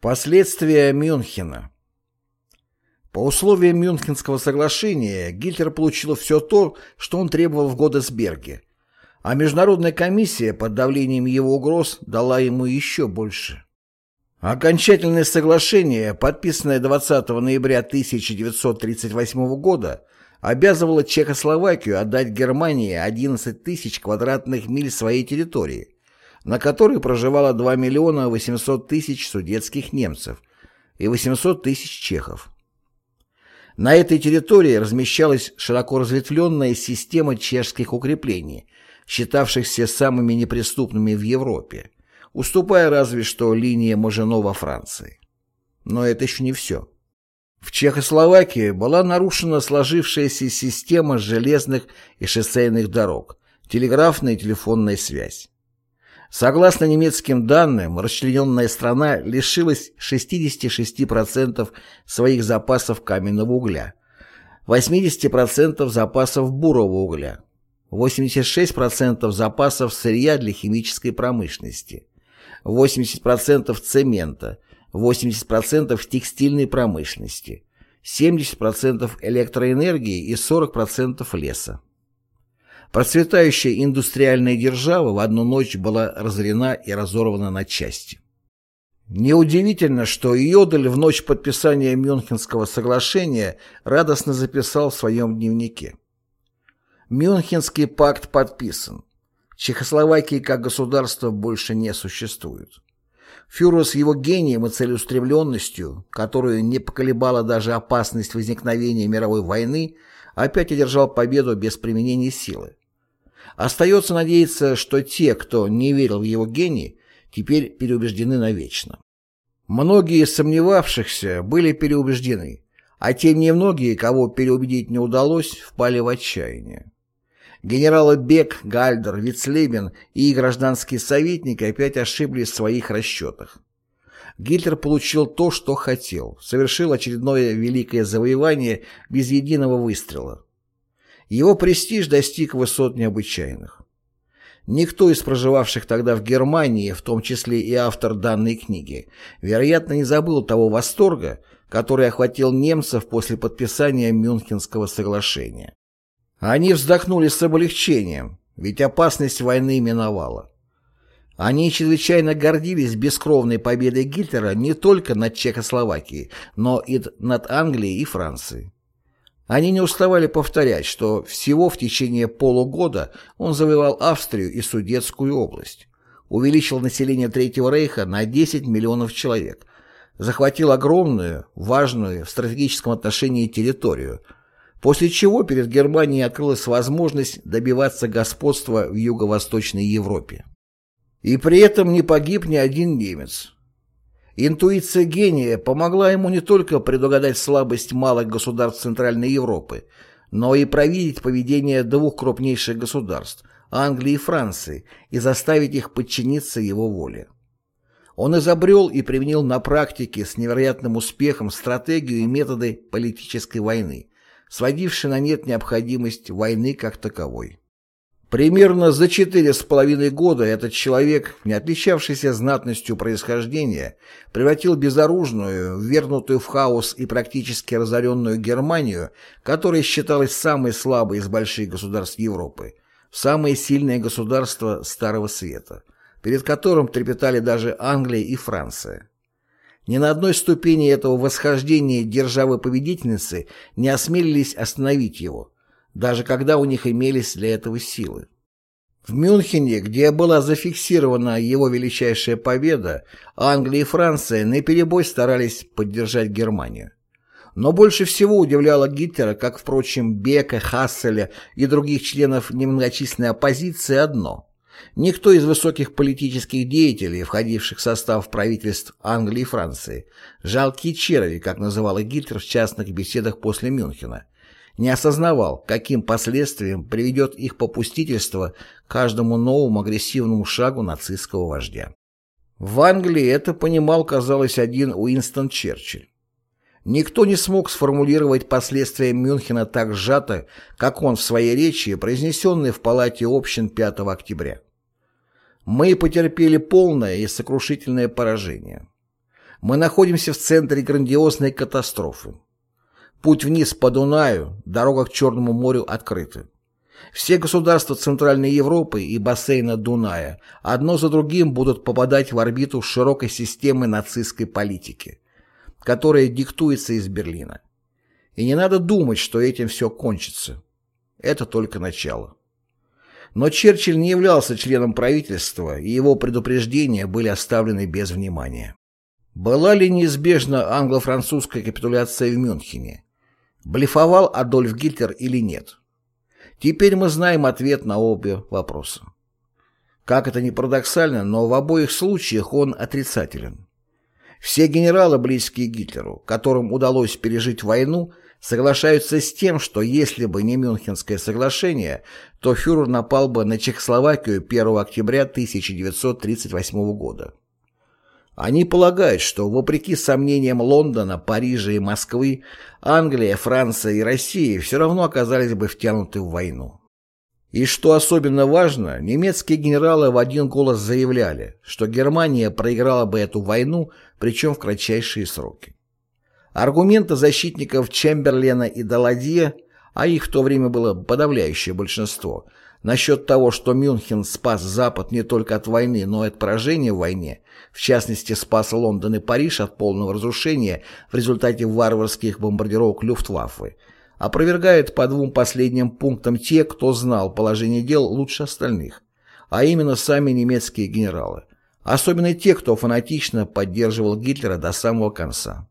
Последствия Мюнхена По условиям Мюнхенского соглашения Гитлер получил все то, что он требовал в Годесберге, а Международная комиссия под давлением его угроз дала ему еще больше. Окончательное соглашение, подписанное 20 ноября 1938 года, обязывало Чехословакию отдать Германии 11 тысяч квадратных миль своей территории, на которой проживало 2 миллиона 800 тысяч судетских немцев и 800 тысяч чехов. На этой территории размещалась широко разветвленная система чешских укреплений, считавшихся самыми неприступными в Европе, уступая разве что линии Мажино во Франции. Но это еще не все. В Чехословакии была нарушена сложившаяся система железных и шоссейных дорог, телеграфная и телефонная связь. Согласно немецким данным, расчлененная страна лишилась 66% своих запасов каменного угля, 80% запасов бурого угля, 86% запасов сырья для химической промышленности, 80% цемента, 80% текстильной промышленности, 70% электроэнергии и 40% леса. Процветающая индустриальная держава в одну ночь была разорена и разорвана на части. Неудивительно, что Йодель в ночь подписания Мюнхенского соглашения радостно записал в своем дневнике. Мюнхенский пакт подписан. Чехословакии как государства больше не существует. Фюрер с его гением и целеустремленностью, которую не поколебала даже опасность возникновения мировой войны, опять одержал победу без применения силы. Остается надеяться, что те, кто не верил в его гений, теперь переубеждены навечно. Многие сомневавшихся были переубеждены, а те немногие, кого переубедить не удалось, впали в отчаяние. Генералы Бек, Гальдер, Вицлебен и гражданские советники опять ошиблись в своих расчетах. Гитлер получил то, что хотел, совершил очередное великое завоевание без единого выстрела. Его престиж достиг высот необычайных. Никто из проживавших тогда в Германии, в том числе и автор данной книги, вероятно, не забыл того восторга, который охватил немцев после подписания Мюнхенского соглашения. Они вздохнули с облегчением, ведь опасность войны миновала. Они чрезвычайно гордились бескровной победой Гитлера не только над Чехословакией, но и над Англией и Францией. Они не уставали повторять, что всего в течение полугода он завоевал Австрию и Судетскую область, увеличил население Третьего Рейха на 10 миллионов человек, захватил огромную, важную в стратегическом отношении территорию – после чего перед Германией открылась возможность добиваться господства в Юго-Восточной Европе. И при этом не погиб ни один немец. Интуиция гения помогла ему не только предугадать слабость малых государств Центральной Европы, но и провидеть поведение двух крупнейших государств – Англии и Франции, и заставить их подчиниться его воле. Он изобрел и применил на практике с невероятным успехом стратегию и методы политической войны, сводивший на нет необходимость войны как таковой. Примерно за четыре с половиной года этот человек, не отличавшийся знатностью происхождения, превратил безоружную, ввергнутую в хаос и практически разоренную Германию, которая считалась самой слабой из больших государств Европы, в самое сильное государство Старого Света, перед которым трепетали даже Англия и Франция. Ни на одной ступени этого восхождения державы-победительницы не осмелились остановить его, даже когда у них имелись для этого силы. В Мюнхене, где была зафиксирована его величайшая победа, Англия и Франция наперебой старались поддержать Германию. Но больше всего удивляло Гитлера, как, впрочем, Бека, Хасселя и других членов немногочисленной оппозиции одно – Никто из высоких политических деятелей, входивших в состав правительств Англии и Франции, жалкие черви, как называл Гитлер в частных беседах после Мюнхена, не осознавал, каким последствиям приведет их попустительство каждому новому агрессивному шагу нацистского вождя. В Англии это понимал, казалось, один Уинстон Черчилль. Никто не смог сформулировать последствия Мюнхена так сжато, как он в своей речи, произнесенной в Палате общин 5 октября. Мы потерпели полное и сокрушительное поражение. Мы находимся в центре грандиозной катастрофы. Путь вниз по Дунаю, дорога к Черному морю открыты. Все государства Центральной Европы и бассейна Дуная одно за другим будут попадать в орбиту широкой системы нацистской политики, которая диктуется из Берлина. И не надо думать, что этим все кончится. Это только начало. Но Черчилль не являлся членом правительства, и его предупреждения были оставлены без внимания. Была ли неизбежна англо-французская капитуляция в Мюнхене? Блефовал Адольф Гитлер или нет? Теперь мы знаем ответ на обе вопроса. Как это ни парадоксально, но в обоих случаях он отрицателен. Все генералы, близкие Гитлеру, которым удалось пережить войну, соглашаются с тем, что если бы не Мюнхенское соглашение, то фюрер напал бы на Чехословакию 1 октября 1938 года. Они полагают, что, вопреки сомнениям Лондона, Парижа и Москвы, Англия, Франция и Россия все равно оказались бы втянуты в войну. И что особенно важно, немецкие генералы в один голос заявляли, что Германия проиграла бы эту войну, причем в кратчайшие сроки. Аргументы защитников Чемберлена и Даладье, а их в то время было подавляющее большинство – Насчет того, что Мюнхен спас Запад не только от войны, но и от поражения в войне, в частности спас Лондон и Париж от полного разрушения в результате варварских бомбардировок Люфтваффе, опровергает по двум последним пунктам те, кто знал положение дел лучше остальных, а именно сами немецкие генералы, особенно те, кто фанатично поддерживал Гитлера до самого конца.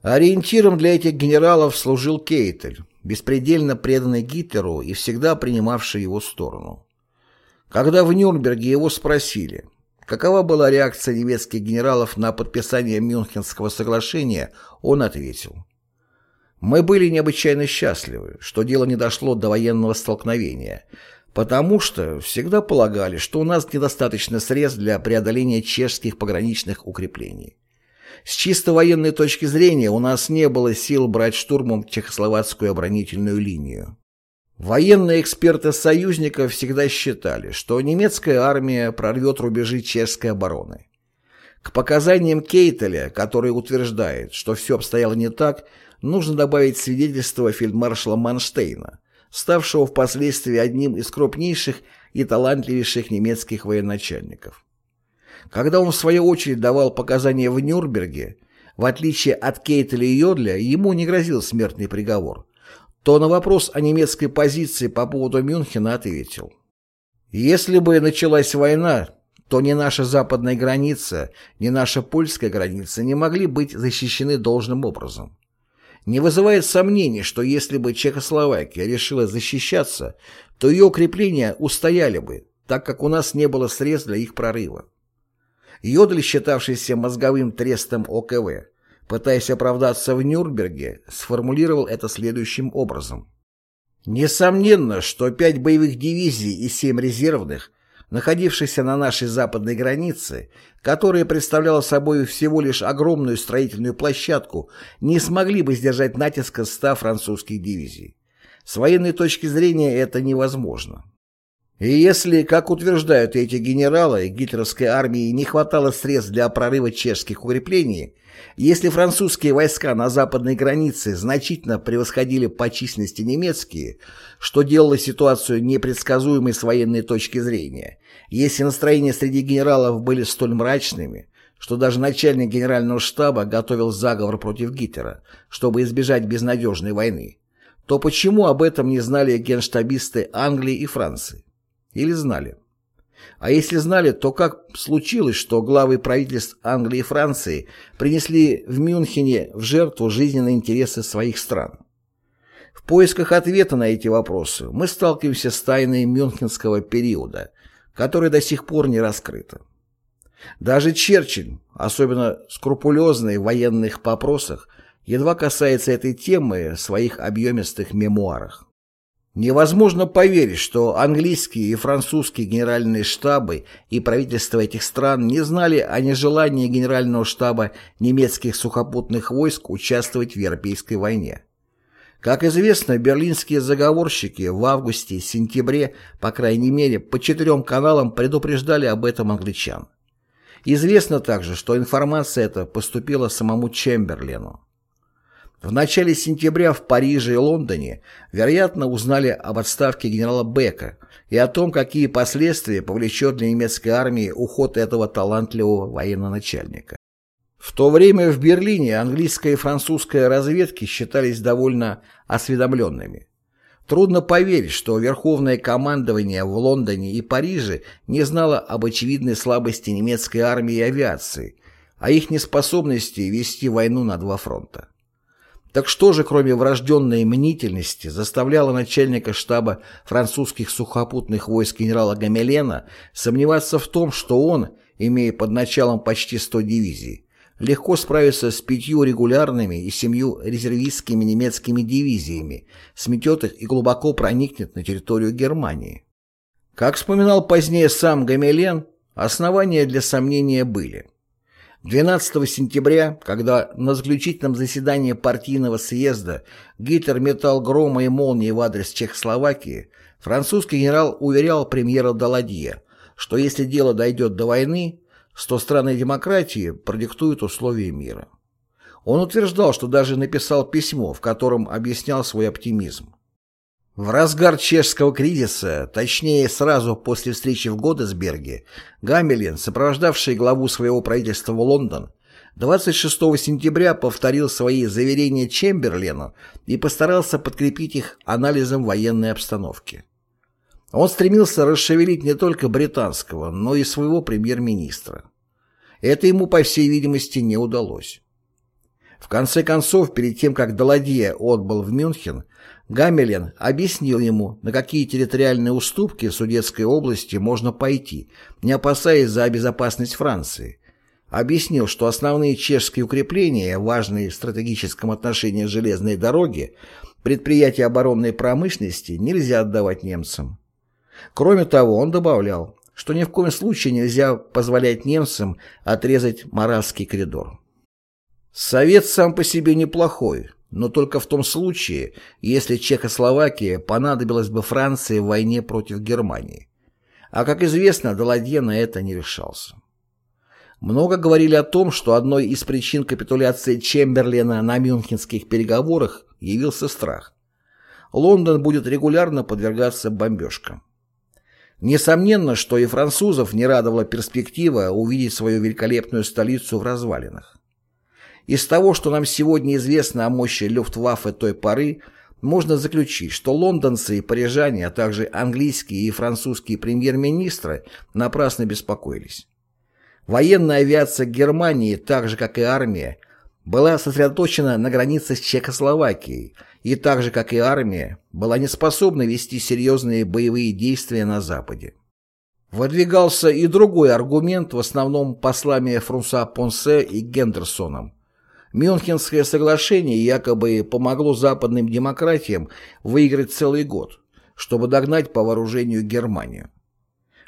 Ориентиром для этих генералов служил Кейтель, беспредельно преданный Гитлеру и всегда принимавший его сторону. Когда в Нюрнберге его спросили, какова была реакция немецких генералов на подписание Мюнхенского соглашения, он ответил. «Мы были необычайно счастливы, что дело не дошло до военного столкновения, потому что всегда полагали, что у нас недостаточно средств для преодоления чешских пограничных укреплений. С чисто военной точки зрения у нас не было сил брать штурмом чехословацкую оборонительную линию. Военные эксперты союзников всегда считали, что немецкая армия прорвет рубежи чешской обороны. К показаниям Кейтеля, который утверждает, что все обстояло не так, нужно добавить свидетельство фельдмаршала Манштейна, ставшего впоследствии одним из крупнейших и талантливейших немецких военачальников. Когда он в свою очередь давал показания в Нюрнберге, в отличие от Кейтеля и Йодля, ему не грозил смертный приговор, то на вопрос о немецкой позиции по поводу Мюнхена ответил. «Если бы началась война, то ни наша западная граница, ни наша польская граница не могли быть защищены должным образом. Не вызывает сомнений, что если бы Чехословакия решила защищаться, то ее укрепления устояли бы, так как у нас не было средств для их прорыва. Йодль, считавшийся мозговым трестом ОКВ, пытаясь оправдаться в Нюрнберге, сформулировал это следующим образом. Несомненно, что пять боевых дивизий и семь резервных, находившихся на нашей западной границе, которая представляла собой всего лишь огромную строительную площадку, не смогли бы сдержать натиска ста французских дивизий. С военной точки зрения это невозможно. И если, как утверждают эти генералы, гитлеровской армии не хватало средств для прорыва чешских укреплений, если французские войска на западной границе значительно превосходили по численности немецкие, что делало ситуацию непредсказуемой с военной точки зрения, если настроения среди генералов были столь мрачными, что даже начальник генерального штаба готовил заговор против Гитлера, чтобы избежать безнадежной войны, то почему об этом не знали генштабисты Англии и Франции? Или знали? А если знали, то как случилось, что главы правительств Англии и Франции принесли в Мюнхене в жертву жизненные интересы своих стран? В поисках ответа на эти вопросы мы сталкиваемся с тайной мюнхенского периода, которая до сих пор не раскрыта. Даже Черчилль, особенно скрупулезный в военных вопросах, едва касается этой темы в своих объемистых мемуарах. Невозможно поверить, что английские и французские генеральные штабы и правительства этих стран не знали о нежелании генерального штаба немецких сухопутных войск участвовать в Европейской войне. Как известно, берлинские заговорщики в августе-сентябре, по крайней мере, по четырем каналам предупреждали об этом англичан. Известно также, что информация эта поступила самому Чемберлену. В начале сентября в Париже и Лондоне, вероятно, узнали об отставке генерала Бека и о том, какие последствия повлечет для немецкой армии уход этого талантливого военного начальника. В то время в Берлине английская и французская разведки считались довольно осведомленными. Трудно поверить, что Верховное командование в Лондоне и Париже не знало об очевидной слабости немецкой армии и авиации, о их неспособности вести войну на два фронта. Так что же, кроме врожденной мнительности, заставляло начальника штаба французских сухопутных войск генерала Гамелена сомневаться в том, что он, имея под началом почти 100 дивизий, легко справится с пятью регулярными и семью резервистскими немецкими дивизиями, сметет их и глубоко проникнет на территорию Германии? Как вспоминал позднее сам Гамелен, основания для сомнения были. 12 сентября, когда на заключительном заседании партийного съезда Гитлер метал грома и молнии в адрес Чехословакии, французский генерал уверял премьера Даладье, что если дело дойдет до войны, сто страны демократии продиктуют условия мира. Он утверждал, что даже написал письмо, в котором объяснял свой оптимизм. В разгар чешского кризиса, точнее сразу после встречи в Годесберге, Гамелин, сопровождавший главу своего правительства в Лондон, 26 сентября повторил свои заверения Чемберлену и постарался подкрепить их анализом военной обстановки. Он стремился расшевелить не только британского, но и своего премьер-министра. Это ему, по всей видимости, не удалось. В конце концов, перед тем, как Даладье отбыл в Мюнхен, Гамелен объяснил ему, на какие территориальные уступки в Судетской области можно пойти, не опасаясь за безопасность Франции. Объяснил, что основные чешские укрепления, важные в стратегическом отношении железной дороги, предприятия оборонной промышленности нельзя отдавать немцам. Кроме того, он добавлял, что ни в коем случае нельзя позволять немцам отрезать Моравский коридор. Совет сам по себе неплохой, но только в том случае, если Чехословакия понадобилась бы Франции в войне против Германии. А как известно, Даладье на это не решался. Много говорили о том, что одной из причин капитуляции Чемберлена на мюнхенских переговорах явился страх. Лондон будет регулярно подвергаться бомбежкам. Несомненно, что и французов не радовала перспектива увидеть свою великолепную столицу в развалинах. Из того, что нам сегодня известно о мощи Люфтваффе той поры, можно заключить, что лондонцы и парижане, а также английские и французские премьер-министры напрасно беспокоились. Военная авиация Германии, так же как и армия, была сосредоточена на границе с Чехословакией и так же, как и армия, была не способна вести серьезные боевые действия на Западе. Выдвигался и другой аргумент, в основном послами Фрунса Понсе и Гендерсоном, Мюнхенское соглашение якобы помогло западным демократиям выиграть целый год, чтобы догнать по вооружению Германию.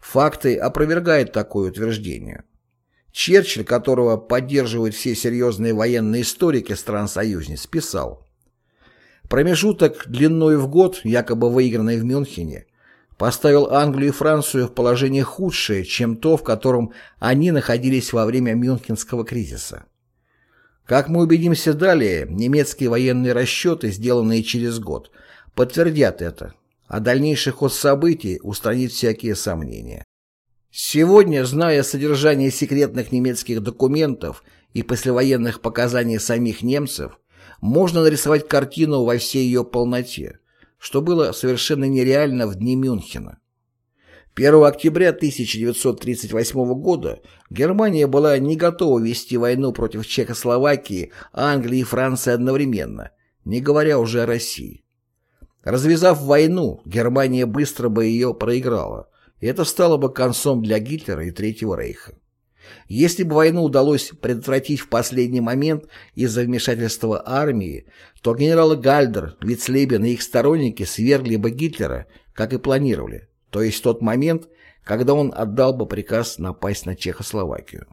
Факты опровергают такое утверждение. Черчилль, которого поддерживают все серьезные военные историки стран-союзниц, писал «Промежуток длиной в год, якобы выигранный в Мюнхене, поставил Англию и Францию в положение худшее, чем то, в котором они находились во время Мюнхенского кризиса. Как мы убедимся далее, немецкие военные расчеты, сделанные через год, подтвердят это, а дальнейший ход событий устранит всякие сомнения. Сегодня, зная содержание секретных немецких документов и послевоенных показаний самих немцев, можно нарисовать картину во всей ее полноте, что было совершенно нереально в дни Мюнхена. 1 октября 1938 года Германия была не готова вести войну против Чехословакии, Англии и Франции одновременно, не говоря уже о России. Развязав войну, Германия быстро бы ее проиграла, и это стало бы концом для Гитлера и Третьего Рейха. Если бы войну удалось предотвратить в последний момент из-за вмешательства армии, то генералы Гальдер, Вицлебен и их сторонники свергли бы Гитлера, как и планировали, то есть тот момент, когда он отдал бы приказ напасть на Чехословакию.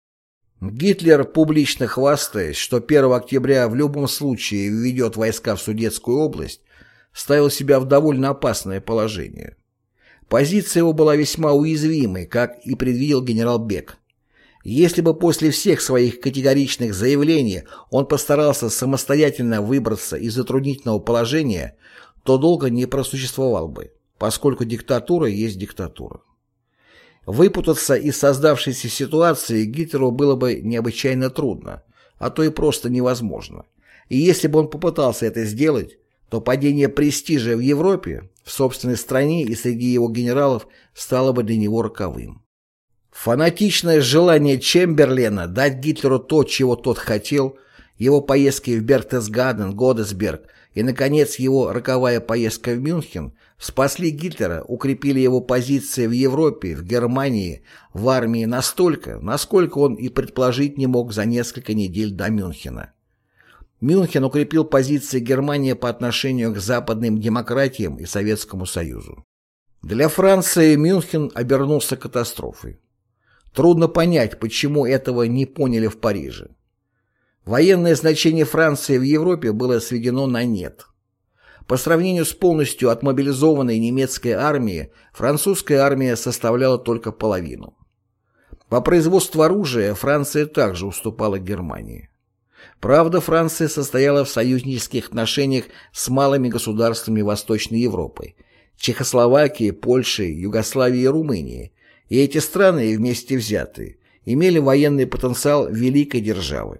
Гитлер, публично хвастаясь, что 1 октября в любом случае введет войска в Судетскую область, ставил себя в довольно опасное положение. Позиция его была весьма уязвимой, как и предвидел генерал Бек. Если бы после всех своих категоричных заявлений он постарался самостоятельно выбраться из затруднительного положения, то долго не просуществовал бы, поскольку диктатура есть диктатура. Выпутаться из создавшейся ситуации Гитлеру было бы необычайно трудно, а то и просто невозможно. И если бы он попытался это сделать, то падение престижа в Европе, в собственной стране и среди его генералов стало бы для него роковым. Фанатичное желание Чемберлена дать Гитлеру то, чего тот хотел, его поездки в Бертесгаден, Годесберг и, наконец, его роковая поездка в Мюнхен спасли Гитлера, укрепили его позиции в Европе, в Германии, в армии настолько, насколько он и предположить не мог за несколько недель до Мюнхена. Мюнхен укрепил позиции Германии по отношению к западным демократиям и Советскому Союзу. Для Франции Мюнхен обернулся катастрофой. Трудно понять, почему этого не поняли в Париже. Военное значение Франции в Европе было сведено на нет. По сравнению с полностью отмобилизованной немецкой армией, французская армия составляла только половину. По производству оружия Франция также уступала Германии. Правда, Франция состояла в союзнических отношениях с малыми государствами Восточной Европы – Чехословакией, Польшей, Югославией и Румынией, и эти страны, вместе взятые, имели военный потенциал великой державы.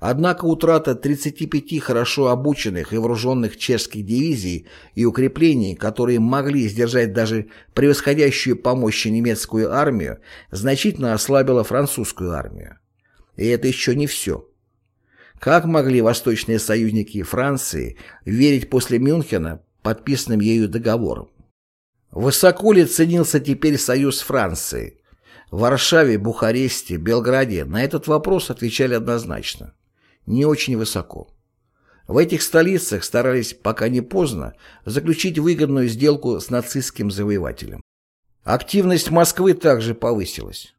Однако утрата 35 хорошо обученных и вооруженных чешских дивизий и укреплений, которые могли сдержать даже превосходящую по мощи немецкую армию, значительно ослабила французскую армию. И это еще не все. Как могли восточные союзники Франции верить после Мюнхена подписанным ею договорам? Высоко ли ценился теперь союз Франции? В Варшаве, Бухаресте, Белграде на этот вопрос отвечали однозначно. Не очень высоко. В этих столицах старались, пока не поздно, заключить выгодную сделку с нацистским завоевателем. Активность Москвы также повысилась.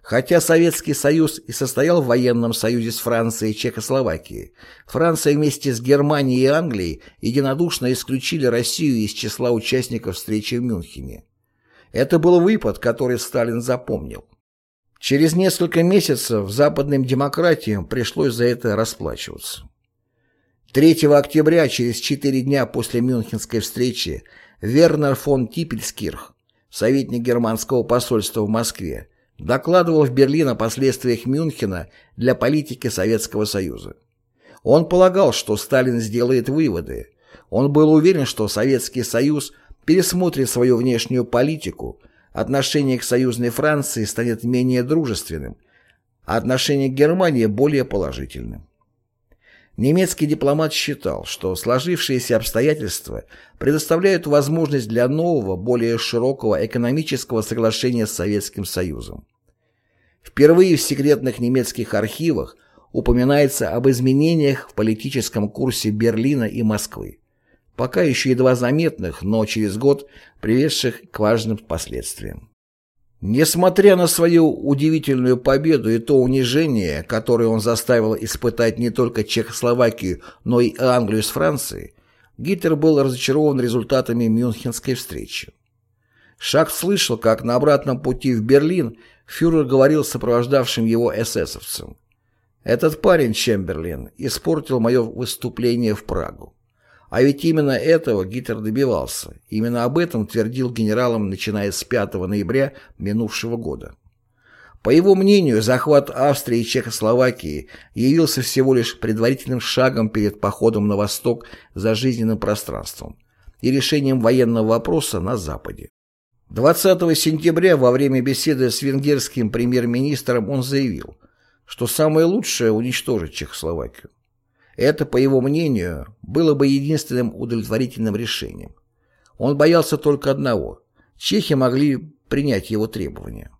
Хотя Советский Союз и состоял в военном союзе с Францией и Чехословакией, Франция вместе с Германией и Англией единодушно исключили Россию из числа участников встречи в Мюнхене. Это был выпад, который Сталин запомнил. Через несколько месяцев западным демократиям пришлось за это расплачиваться. 3 октября, через четыре дня после Мюнхенской встречи, Вернер фон Типельскирх, советник германского посольства в Москве, докладывал в Берлин о последствиях Мюнхена для политики Советского Союза. Он полагал, что Сталин сделает выводы. Он был уверен, что Советский Союз пересмотрит свою внешнюю политику, отношение к союзной Франции станет менее дружественным, а отношение к Германии более положительным. Немецкий дипломат считал, что сложившиеся обстоятельства предоставляют возможность для нового, более широкого экономического соглашения с Советским Союзом. Впервые в секретных немецких архивах упоминается об изменениях в политическом курсе Берлина и Москвы, пока еще едва заметных, но через год приведших к важным последствиям. Несмотря на свою удивительную победу и то унижение, которое он заставил испытать не только Чехословакию, но и Англию с Францией, Гитлер был разочарован результатами Мюнхенской встречи. Шах слышал, как на обратном пути в Берлин фюрер говорил сопровождавшим его эсэсовцам. «Этот парень, Чемберлин, испортил мое выступление в Прагу. А ведь именно этого Гитлер добивался. Именно об этом твердил генералам, начиная с 5 ноября минувшего года. По его мнению, захват Австрии и Чехословакии явился всего лишь предварительным шагом перед походом на восток за жизненным пространством и решением военного вопроса на Западе. 20 сентября во время беседы с венгерским премьер-министром он заявил, что самое лучшее – уничтожить Чехословакию. Это, по его мнению, было бы единственным удовлетворительным решением. Он боялся только одного – чехи могли принять его требования.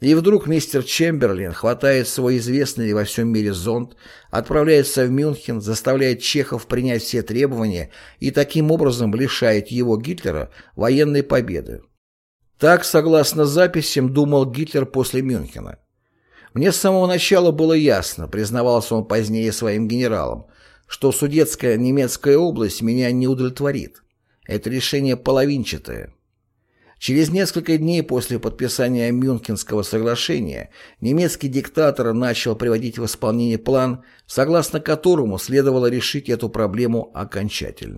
И вдруг мистер Чемберлин хватает свой известный во всем мире зонт, отправляется в Мюнхен, заставляет чехов принять все требования и таким образом лишает его, Гитлера, военной победы. Так, согласно записям, думал Гитлер после Мюнхена. Мне с самого начала было ясно, признавался он позднее своим генералам, что Судетская немецкая область меня не удовлетворит. Это решение половинчатое. Через несколько дней после подписания Мюнхенского соглашения немецкий диктатор начал приводить в исполнение план, согласно которому следовало решить эту проблему окончательно.